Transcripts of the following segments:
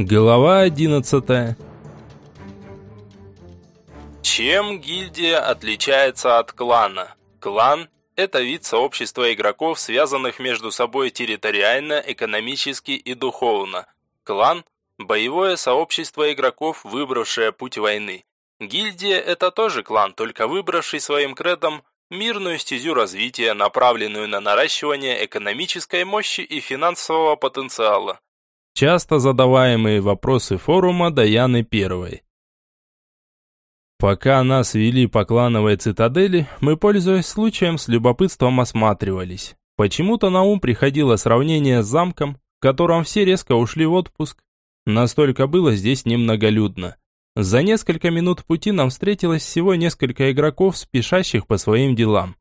Глава 11 Чем гильдия отличается от клана? Клан – это вид сообщества игроков, связанных между собой территориально, экономически и духовно. Клан – боевое сообщество игроков, выбравшее путь войны. Гильдия – это тоже клан, только выбравший своим кредом мирную стезю развития, направленную на наращивание экономической мощи и финансового потенциала. Часто задаваемые вопросы форума Даяны Первой. Пока нас вели по клановой цитадели, мы, пользуясь случаем, с любопытством осматривались. Почему-то на ум приходило сравнение с замком, в котором все резко ушли в отпуск. Настолько было здесь немноголюдно. За несколько минут пути нам встретилось всего несколько игроков, спешащих по своим делам.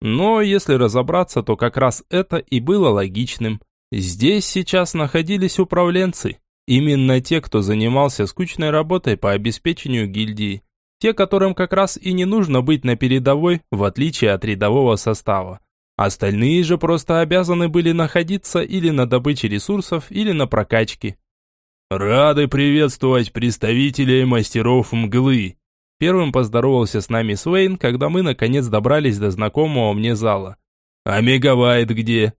Но если разобраться, то как раз это и было логичным. Здесь сейчас находились управленцы. Именно те, кто занимался скучной работой по обеспечению гильдии. Те, которым как раз и не нужно быть на передовой, в отличие от рядового состава. Остальные же просто обязаны были находиться или на добыче ресурсов, или на прокачке. «Рады приветствовать представителей мастеров мглы!» Первым поздоровался с нами Свейн, когда мы наконец добрались до знакомого мне зала. «А Мегавайт где?»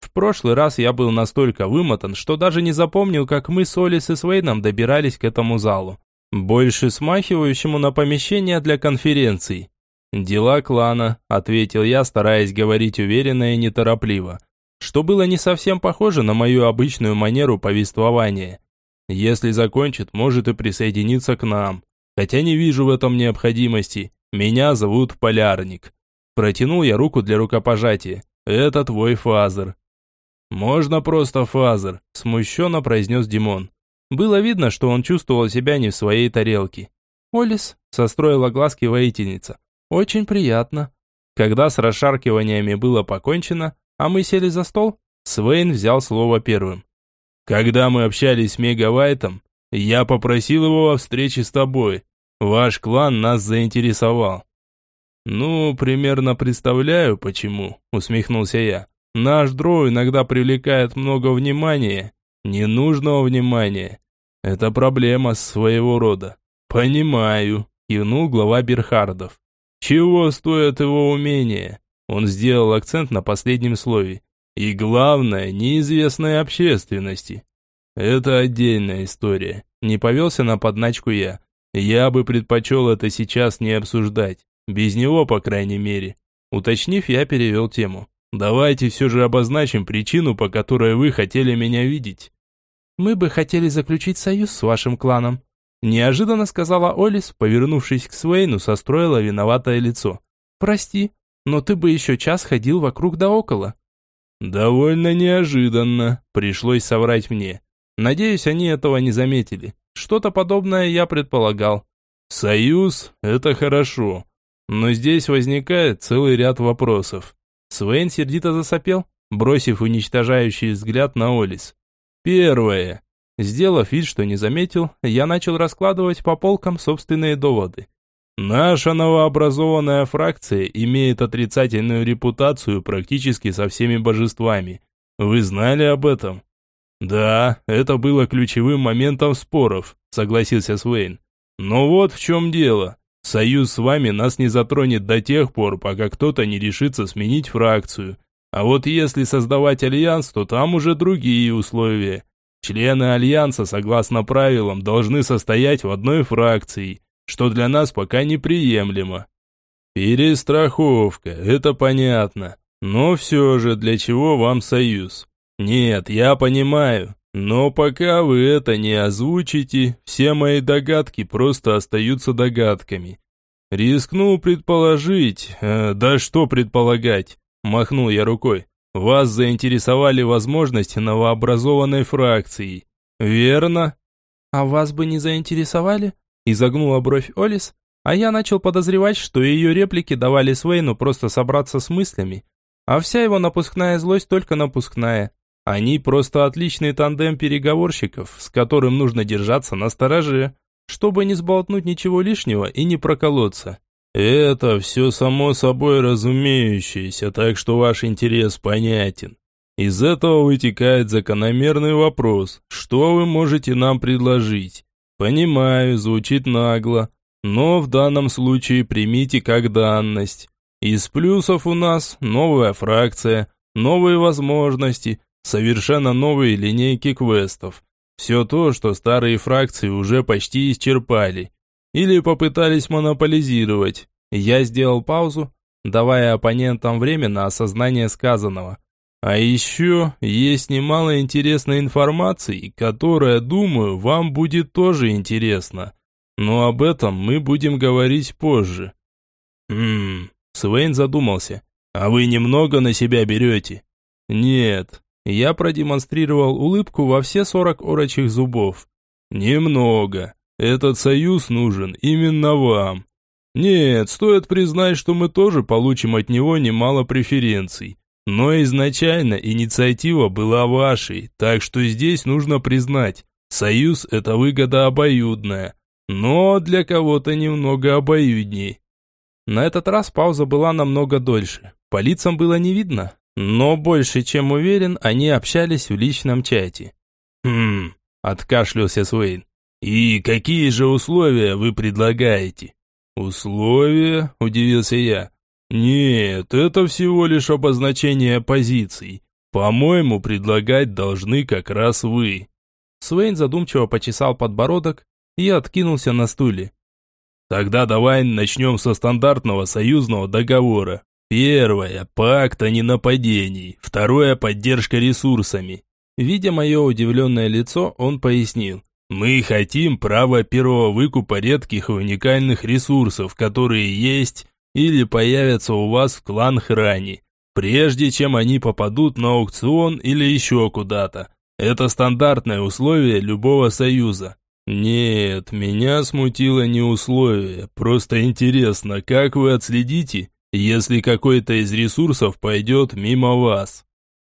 В прошлый раз я был настолько вымотан, что даже не запомнил, как мы с Олис и Свейном добирались к этому залу. Больше смахивающему на помещение для конференций. «Дела клана», — ответил я, стараясь говорить уверенно и неторопливо, что было не совсем похоже на мою обычную манеру повествования. «Если закончит, может и присоединиться к нам. Хотя не вижу в этом необходимости. Меня зовут Полярник». Протянул я руку для рукопожатия. «Это твой фазер. «Можно просто фазер», – смущенно произнес Димон. Было видно, что он чувствовал себя не в своей тарелке. «Олис», – состроила глазки воительница. «Очень приятно». Когда с расшаркиваниями было покончено, а мы сели за стол, Свейн взял слово первым. «Когда мы общались с Мегавайтом, я попросил его о встрече с тобой. Ваш клан нас заинтересовал». «Ну, примерно представляю, почему», – усмехнулся я. Наш дроу иногда привлекает много внимания, ненужного внимания. Это проблема своего рода. Понимаю, кивнул глава Берхардов. Чего стоят его умения? Он сделал акцент на последнем слове. И главное, неизвестной общественности. Это отдельная история. Не повелся на подначку я. Я бы предпочел это сейчас не обсуждать. Без него, по крайней мере. Уточнив, я перевел тему. Давайте все же обозначим причину, по которой вы хотели меня видеть. Мы бы хотели заключить союз с вашим кланом. Неожиданно сказала Олис, повернувшись к Свейну, состроила виноватое лицо. Прости, но ты бы еще час ходил вокруг да около. Довольно неожиданно, пришлось соврать мне. Надеюсь, они этого не заметили. Что-то подобное я предполагал. Союз – это хорошо, но здесь возникает целый ряд вопросов. Свен сердито засопел, бросив уничтожающий взгляд на Олис. Первое. Сделав вид, что не заметил, я начал раскладывать по полкам собственные доводы. Наша новообразованная фракция имеет отрицательную репутацию практически со всеми божествами. Вы знали об этом? Да, это было ключевым моментом споров, согласился Свейн. Но вот в чем дело. Союз с вами нас не затронет до тех пор, пока кто-то не решится сменить фракцию. А вот если создавать альянс, то там уже другие условия. Члены альянса, согласно правилам, должны состоять в одной фракции, что для нас пока неприемлемо. Перестраховка, это понятно. Но все же, для чего вам союз? Нет, я понимаю. Но пока вы это не озвучите, все мои догадки просто остаются догадками. Рискну предположить, э, да что предполагать, махнул я рукой. Вас заинтересовали возможности новообразованной фракции, верно? А вас бы не заинтересовали? Изогнула бровь Олис, а я начал подозревать, что ее реплики давали Свейну просто собраться с мыслями, а вся его напускная злость только напускная. Они просто отличный тандем переговорщиков, с которым нужно держаться на стороже, чтобы не сболтнуть ничего лишнего и не проколоться. Это все само собой разумеющееся, так что ваш интерес понятен. Из этого вытекает закономерный вопрос, что вы можете нам предложить? Понимаю, звучит нагло, но в данном случае примите как данность. Из плюсов у нас новая фракция, новые возможности, совершенно новые линейки квестов. Все то, что старые фракции уже почти исчерпали. Или попытались монополизировать. Я сделал паузу, давая оппонентам время на осознание сказанного. А еще есть немало интересной информации, которая, думаю, вам будет тоже интересна. Но об этом мы будем говорить позже. Хм, Свейн задумался. А вы немного на себя берете? Нет. Я продемонстрировал улыбку во все сорок орочих зубов. Немного. Этот союз нужен именно вам. Нет, стоит признать, что мы тоже получим от него немало преференций. Но изначально инициатива была вашей, так что здесь нужно признать, союз – это выгода обоюдная, но для кого-то немного обоюдней. На этот раз пауза была намного дольше. По лицам было не видно, но больше чем уверен, они общались в личном чате. «Хм...» – откашлялся Суэйн. «И какие же условия вы предлагаете?» «Условия?» – удивился я. «Нет, это всего лишь обозначение позиций. По-моему, предлагать должны как раз вы». Свейн задумчиво почесал подбородок и откинулся на стуле. «Тогда давай начнем со стандартного союзного договора. Первое – пакт о ненападении. Второе – поддержка ресурсами». Видя мое удивленное лицо, он пояснил. «Мы хотим право первого выкупа редких и уникальных ресурсов, которые есть или появятся у вас в клан Храни, прежде чем они попадут на аукцион или еще куда-то. Это стандартное условие любого союза. Нет, меня смутило не условие, просто интересно, как вы отследите, если какой-то из ресурсов пойдет мимо вас.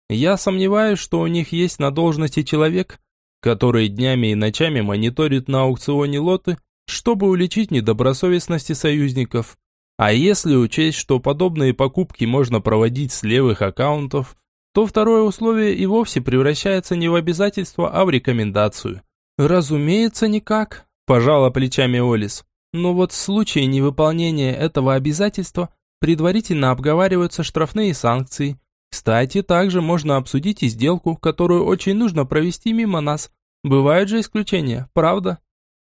Я сомневаюсь, что у них есть на должности человек, который днями и ночами мониторит на аукционе лоты, чтобы уличить недобросовестности союзников. А если учесть, что подобные покупки можно проводить с левых аккаунтов, то второе условие и вовсе превращается не в обязательство, а в рекомендацию. Разумеется, никак, пожала плечами Олис. Но вот в случае невыполнения этого обязательства предварительно обговариваются штрафные санкции. Кстати, также можно обсудить и сделку, которую очень нужно провести мимо нас. Бывают же исключения, правда?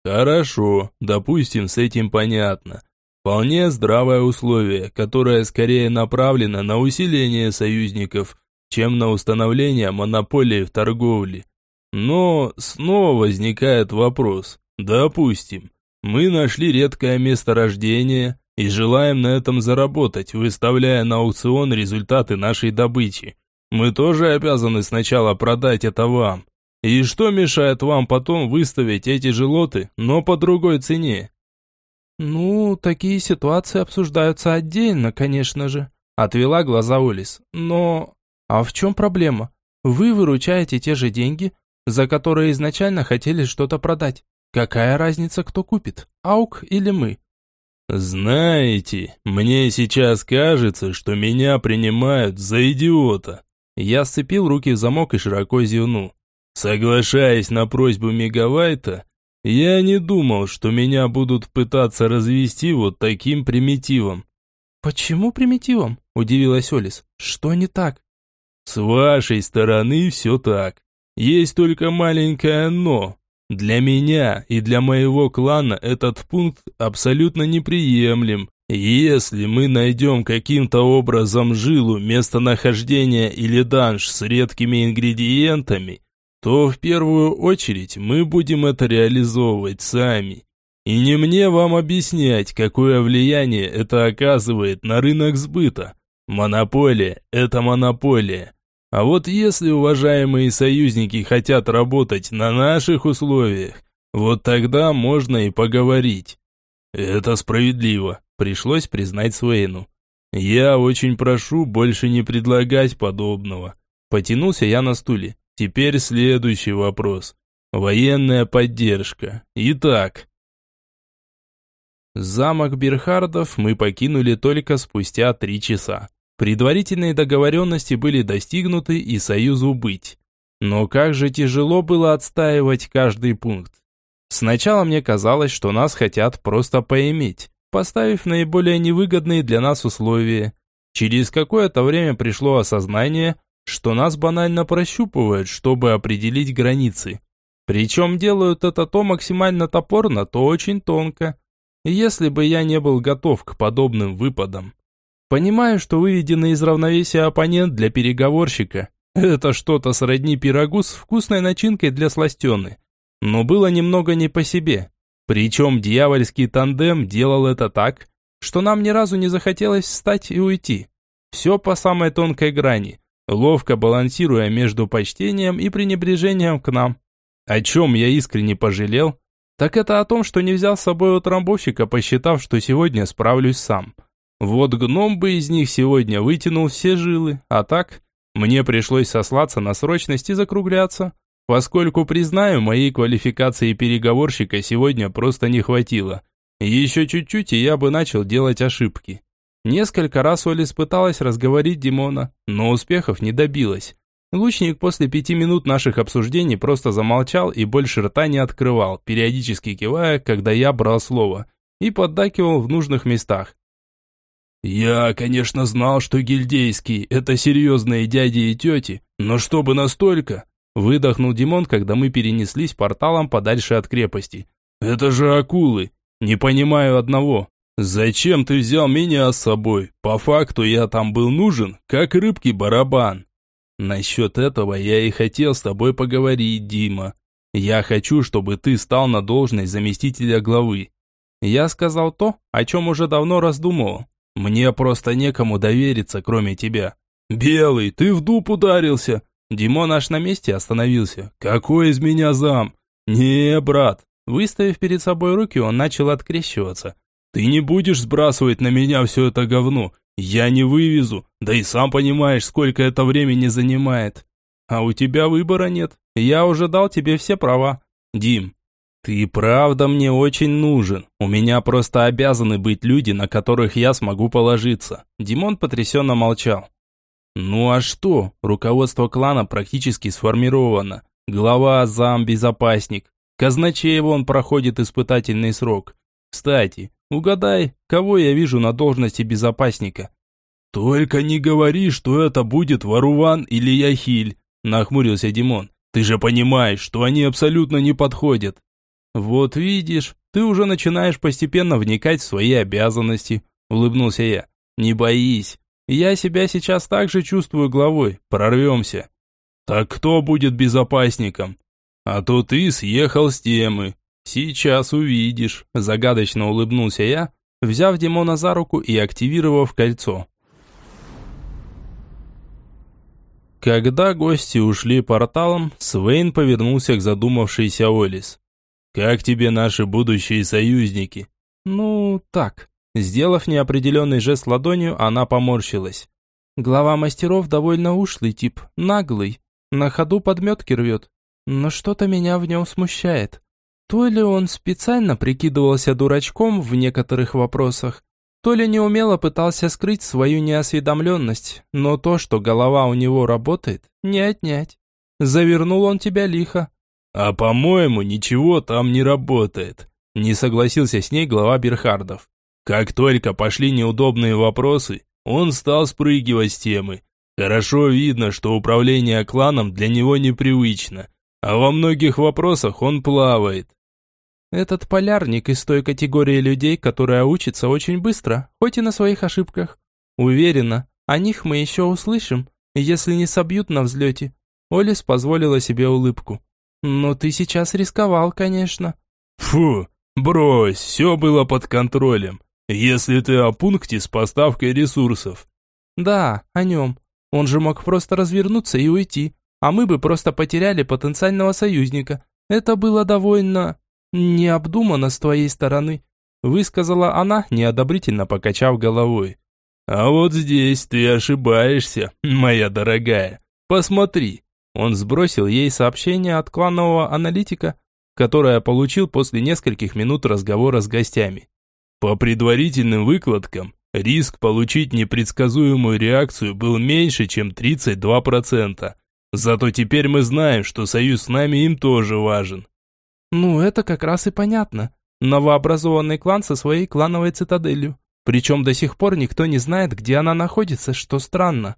Хорошо, допустим, с этим понятно. Вполне здравое условие, которое скорее направлено на усиление союзников, чем на установление монополии в торговле. Но снова возникает вопрос. Допустим, мы нашли редкое месторождение и желаем на этом заработать, выставляя на аукцион результаты нашей добычи. Мы тоже обязаны сначала продать это вам. И что мешает вам потом выставить эти же лоты, но по другой цене? «Ну, такие ситуации обсуждаются отдельно, конечно же», – отвела глаза Олис. «Но... А в чем проблема? Вы выручаете те же деньги, за которые изначально хотели что-то продать. Какая разница, кто купит, Аук или мы?» «Знаете, мне сейчас кажется, что меня принимают за идиота». Я сцепил руки в замок и широко зевнул. Соглашаясь на просьбу Мегавайта, я не думал, что меня будут пытаться развести вот таким примитивом. Почему примитивом? Удивилась Олис. Что не так? С вашей стороны все так. Есть только маленькое «но». Для меня и для моего клана этот пункт абсолютно неприемлем. Если мы найдем каким-то образом жилу, местонахождения или данж с редкими ингредиентами, то в первую очередь мы будем это реализовывать сами. И не мне вам объяснять, какое влияние это оказывает на рынок сбыта. Монополия – это монополия. А вот если уважаемые союзники хотят работать на наших условиях, вот тогда можно и поговорить. Это справедливо, пришлось признать Свейну. Я очень прошу больше не предлагать подобного. Потянулся я на стуле. Теперь следующий вопрос. Военная поддержка. Итак. Замок Бирхардов мы покинули только спустя три часа. Предварительные договоренности были достигнуты и союзу быть. Но как же тяжело было отстаивать каждый пункт. Сначала мне казалось, что нас хотят просто поиметь, поставив наиболее невыгодные для нас условия. Через какое-то время пришло осознание, что нас банально прощупывают, чтобы определить границы. Причем делают это то максимально топорно, то очень тонко. Если бы я не был готов к подобным выпадам. Понимаю, что выведенный из равновесия оппонент для переговорщика – это что-то сродни пирогу с вкусной начинкой для сластены. Но было немного не по себе. Причем дьявольский тандем делал это так, что нам ни разу не захотелось встать и уйти. Все по самой тонкой грани, ловко балансируя между почтением и пренебрежением к нам. О чем я искренне пожалел, так это о том, что не взял с собой утрамбовщика, посчитав, что сегодня справлюсь сам. Вот гном бы из них сегодня вытянул все жилы, а так мне пришлось сослаться на срочность и закругляться, поскольку, признаю, моей квалификации переговорщика сегодня просто не хватило. Еще чуть-чуть, и я бы начал делать ошибки. Несколько раз Олис пыталась разговорить Димона, но успехов не добилась. Лучник после пяти минут наших обсуждений просто замолчал и больше рта не открывал, периодически кивая, когда я брал слово, и поддакивал в нужных местах. «Я, конечно, знал, что гильдейские – это серьезные дяди и тети, но чтобы настолько...» Выдохнул Димон, когда мы перенеслись порталом подальше от крепости. «Это же акулы! Не понимаю одного. Зачем ты взял меня с собой? По факту я там был нужен, как рыбки барабан. Насчет этого я и хотел с тобой поговорить, Дима. Я хочу, чтобы ты стал на должность заместителя главы. Я сказал то, о чем уже давно раздумывал. Мне просто некому довериться, кроме тебя. Белый, ты в дуб ударился. Димон аж на месте остановился. Какой из меня зам? Не, брат. Выставив перед собой руки, он начал открещиваться. Ты не будешь сбрасывать на меня все это говно. Я не вывезу, да и сам понимаешь, сколько это времени занимает. А у тебя выбора нет. Я уже дал тебе все права. Дим, ты правда мне очень нужен. У меня просто обязаны быть люди, на которых я смогу положиться. Димон потрясенно молчал. Ну а что? Руководство клана практически сформировано. Глава, зам, безопасник. Казначеева он проходит испытательный срок. Кстати, Угадай, кого я вижу на должности безопасника?» «Только не говори, что это будет Варуван или Яхиль», – нахмурился Димон. «Ты же понимаешь, что они абсолютно не подходят». «Вот видишь, ты уже начинаешь постепенно вникать в свои обязанности», – улыбнулся я. «Не боись, я себя сейчас так же чувствую главой, прорвемся». «Так кто будет безопасником?» «А то ты съехал с темы. «Сейчас увидишь», – загадочно улыбнулся я, взяв Димона за руку и активировав кольцо. Когда гости ушли порталом, Свейн повернулся к задумавшейся Олис. «Как тебе наши будущие союзники?» «Ну, так». Сделав неопределенный жест ладонью, она поморщилась. Глава мастеров довольно ушлый тип, наглый, на ходу подметки рвет. Но что-то меня в нем смущает. То ли он специально прикидывался дурачком в некоторых вопросах, то ли неумело пытался скрыть свою неосведомленность, но то, что голова у него работает, не отнять. Завернул он тебя лихо. «А по-моему, ничего там не работает», – не согласился с ней глава Берхардов. Как только пошли неудобные вопросы, он стал спрыгивать с темы. Хорошо видно, что управление кланом для него непривычно, а во многих вопросах он плавает. Этот полярник из той категории людей, которая учится очень быстро, хоть и на своих ошибках. Уверена, о них мы еще услышим, если не собьют на взлете. Олис позволила себе улыбку. Но ты сейчас рисковал, конечно. Фу, брось, все было под контролем. Если ты о пункте с поставкой ресурсов. Да, о нем. Он же мог просто развернуться и уйти а мы бы просто потеряли потенциального союзника. Это было довольно... необдуманно с твоей стороны», высказала она, неодобрительно покачав головой. «А вот здесь ты ошибаешься, моя дорогая. Посмотри». Он сбросил ей сообщение от кланового аналитика, которое получил после нескольких минут разговора с гостями. По предварительным выкладкам, риск получить непредсказуемую реакцию был меньше, чем 32%. Зато теперь мы знаем, что союз с нами им тоже важен. Ну, это как раз и понятно. Новообразованный клан со своей клановой цитаделью. Причем до сих пор никто не знает, где она находится, что странно.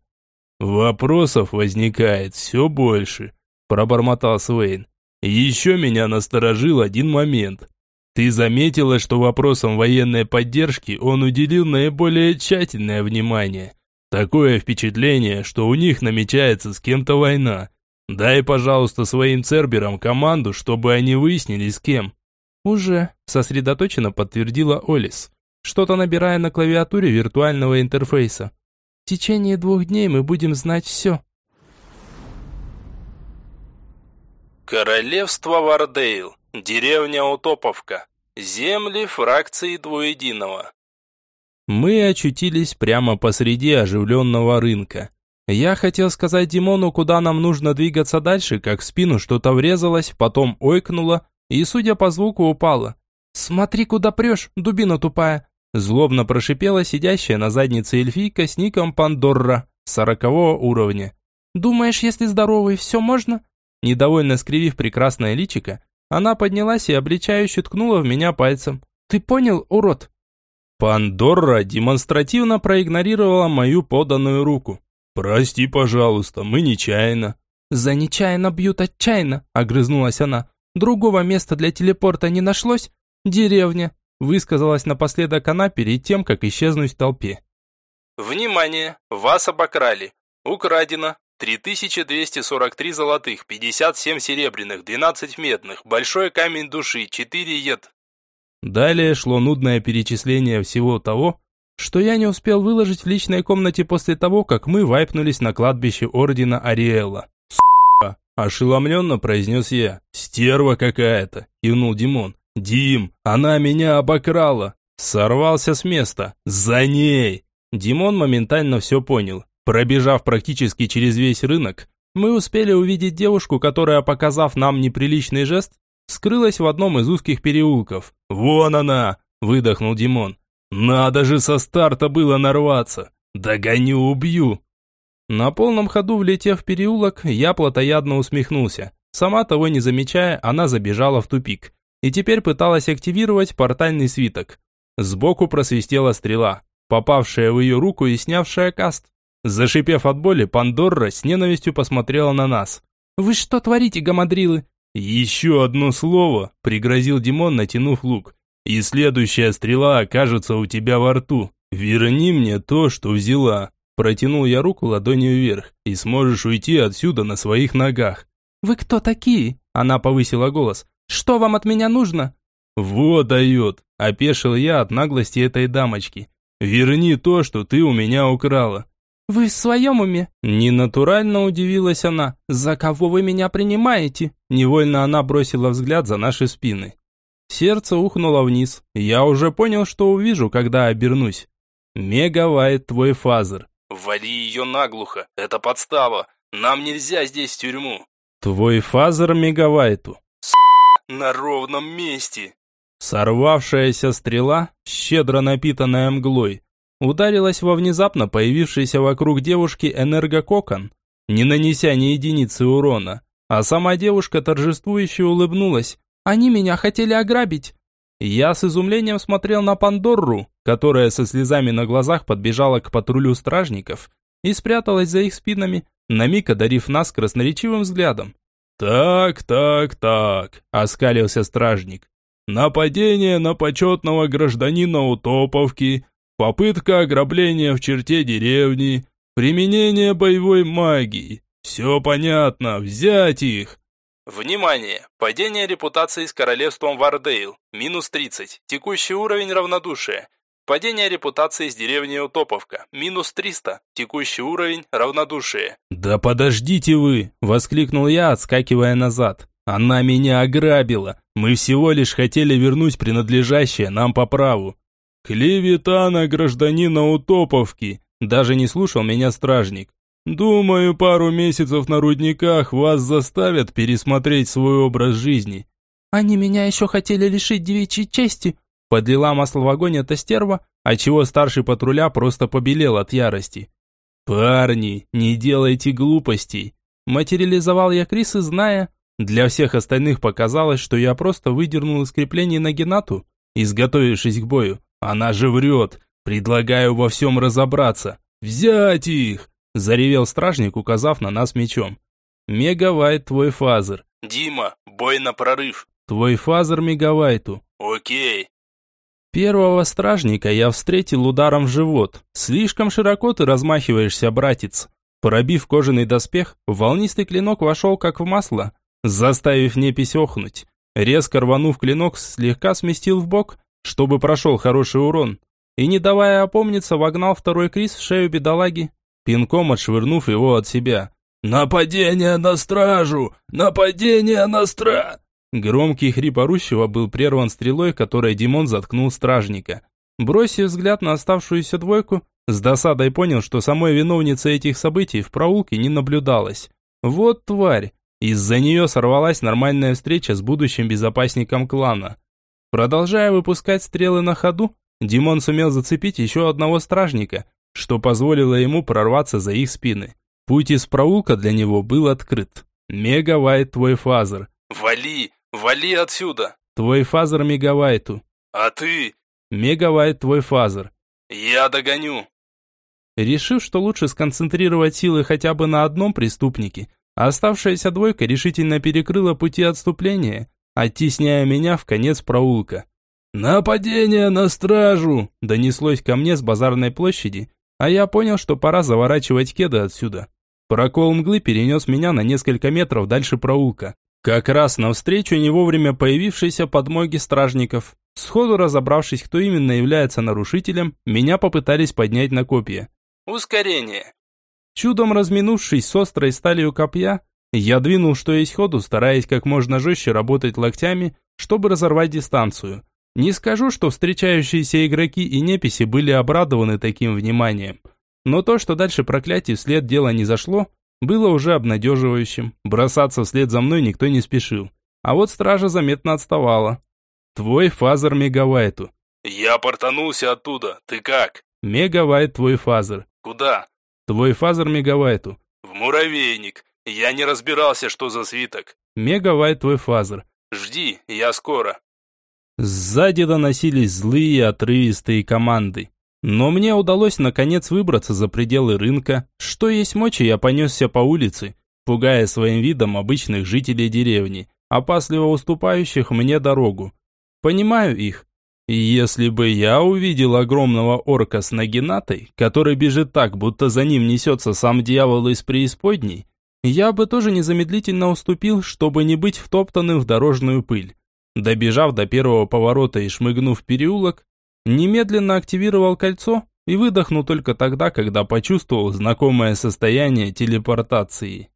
Вопросов возникает все больше, пробормотал Свейн. Еще меня насторожил один момент. Ты заметила, что вопросам военной поддержки он уделил наиболее тщательное внимание. Такое впечатление, что у них намечается с кем-то война. Дай, пожалуйста, своим церберам команду, чтобы они выяснили с кем. Уже, сосредоточенно подтвердила Олис, что-то набирая на клавиатуре виртуального интерфейса. В течение двух дней мы будем знать все. Королевство Вардейл. Деревня Утоповка. Земли фракции Двуединого. Мы очутились прямо посреди оживленного рынка. Я хотел сказать Димону, куда нам нужно двигаться дальше, как в спину что-то врезалось, потом ойкнуло и, судя по звуку, упало. «Смотри, куда прешь, дубина тупая!» Злобно прошипела сидящая на заднице эльфийка с ником Пандорра, сорокового уровня. «Думаешь, если здоровый, все можно?» Недовольно скривив прекрасное личико, она поднялась и обличающе ткнула в меня пальцем. «Ты понял, урод?» Пандорра демонстративно проигнорировала мою поданную руку. «Прости, пожалуйста, мы нечаянно». «За нечаянно бьют отчаянно», — огрызнулась она. «Другого места для телепорта не нашлось? Деревня», — высказалась напоследок она перед тем, как исчезнуть в толпе. «Внимание! Вас обокрали. Украдено 3243 золотых, 57 серебряных, 12 медных, большой камень души, 4 ед. Далее шло нудное перечисление всего того, что я не успел выложить в личной комнате после того, как мы вайпнулись на кладбище Ордена Ариэла. «Сука!» – ошеломленно произнес я. «Стерва какая-то!» – кивнул Димон. «Дим, она меня обокрала!» Сорвался с места. «За ней!» Димон моментально все понял. Пробежав практически через весь рынок, мы успели увидеть девушку, которая, показав нам неприличный жест, скрылась в одном из узких переулков. «Вон она!» – выдохнул Димон. «Надо же со старта было нарваться! Догоню, убью!» На полном ходу влетев в переулок, я плотоядно усмехнулся. Сама того не замечая, она забежала в тупик. И теперь пыталась активировать портальный свиток. Сбоку просвистела стрела, попавшая в ее руку и снявшая каст. Зашипев от боли, Пандорра с ненавистью посмотрела на нас. «Вы что творите, гамадрилы?» «Еще одно слово», – пригрозил Димон, натянув лук. «И следующая стрела окажется у тебя во рту. Верни мне то, что взяла». Протянул я руку ладонью вверх, и сможешь уйти отсюда на своих ногах. «Вы кто такие?» – она повысила голос. «Что вам от меня нужно?» «Вот дает», – опешил я от наглости этой дамочки. «Верни то, что ты у меня украла». «Вы в своем уме?» Ненатурально удивилась она. «За кого вы меня принимаете?» Невольно она бросила взгляд за наши спины. Сердце ухнуло вниз. Я уже понял, что увижу, когда обернусь. Мегавайт твой фазер. Вали ее наглухо. Это подстава. Нам нельзя здесь в тюрьму. Твой фазер Мегавайту. На ровном месте. Сорвавшаяся стрела, щедро напитанная мглой, ударилась во внезапно появившийся вокруг девушки энергококон, не нанеся ни единицы урона. А сама девушка торжествующе улыбнулась. «Они меня хотели ограбить!» Я с изумлением смотрел на Пандорру, которая со слезами на глазах подбежала к патрулю стражников и спряталась за их спинами, на миг одарив нас красноречивым взглядом. «Так, так, так», – оскалился стражник. «Нападение на почетного гражданина Утоповки, Попытка ограбления в черте деревни, применение боевой магии. Все понятно, взять их. Внимание! Падение репутации с королевством Вардейл. Минус 30. Текущий уровень равнодушия. Падение репутации с деревней Утоповка. Минус 300. Текущий уровень равнодушия. «Да подождите вы!» – воскликнул я, отскакивая назад. «Она меня ограбила! Мы всего лишь хотели вернуть принадлежащее нам по праву. «Клевета на гражданина Утоповки!» Даже не слушал меня стражник. «Думаю, пару месяцев на рудниках вас заставят пересмотреть свой образ жизни». «Они меня еще хотели лишить девичьей чести», подлила масло в огонь эта стерва, отчего старший патруля просто побелел от ярости. «Парни, не делайте глупостей!» Материализовал я Крисы, зная, для всех остальных показалось, что я просто выдернул из креплений на Геннату, изготовившись к бою. Она же врет. Предлагаю во всем разобраться. Взять их! Заревел стражник, указав на нас мечом. Мегавайт твой фазер. Дима, бой на прорыв. Твой фазер мегавайту. Окей. Первого стражника я встретил ударом в живот. Слишком широко ты размахиваешься, братец. Пробив кожаный доспех, волнистый клинок вошел как в масло, заставив непись охнуть. Резко рванув клинок, слегка сместил в бок, чтобы прошел хороший урон, и, не давая опомниться, вогнал второй Крис в шею бедолаги, пинком отшвырнув его от себя. «Нападение на стражу! Нападение на стра...» Громкий хрип орущего был прерван стрелой, которой Димон заткнул стражника. Бросив взгляд на оставшуюся двойку, с досадой понял, что самой виновницы этих событий в проулке не наблюдалось. Вот тварь, из-за нее сорвалась нормальная встреча с будущим безопасником клана. Продолжая выпускать стрелы на ходу, Димон сумел зацепить еще одного стражника, что позволило ему прорваться за их спины. Путь из проулка для него был открыт. Мегавайт твой фазер. «Вали! Вали отсюда!» Твой фазер мегавайту. «А ты?» Мегавайт твой фазер. «Я догоню!» Решив, что лучше сконцентрировать силы хотя бы на одном преступнике, Оставшаяся двойка решительно перекрыла пути отступления, оттесняя меня в конец проулка. «Нападение на стражу!» – донеслось ко мне с базарной площади, а я понял, что пора заворачивать кеды отсюда. Прокол мглы перенес меня на несколько метров дальше проулка. Как раз навстречу не вовремя появившейся подмоги стражников. Сходу разобравшись, кто именно является нарушителем, меня попытались поднять на копья. «Ускорение!» Чудом разминувшись с острой сталью копья, я двинул что есть ходу, стараясь как можно жестче работать локтями, чтобы разорвать дистанцию. Не скажу, что встречающиеся игроки и неписи были обрадованы таким вниманием. Но то, что дальше проклятий вслед дела не зашло, было уже обнадеживающим. Бросаться вслед за мной никто не спешил. А вот стража заметно отставала. Твой фазер мегавайту. Я портанулся оттуда. Ты как? Мегавайт твой фазер. Куда? Твой фазер мегавайту. В муравейник. Я не разбирался, что за свиток. Мегавайт твой фазер. Жди, я скоро. Сзади доносились злые отрывистые команды. Но мне удалось наконец выбраться за пределы рынка. Что есть мочи, я понесся по улице, пугая своим видом обычных жителей деревни, опасливо уступающих мне дорогу. Понимаю их. Если бы я увидел огромного орка с нагинатой, который бежит так, будто за ним несется сам дьявол из преисподней, я бы тоже незамедлительно уступил, чтобы не быть втоптанным в дорожную пыль. Добежав до первого поворота и шмыгнув переулок, немедленно активировал кольцо и выдохнул только тогда, когда почувствовал знакомое состояние телепортации.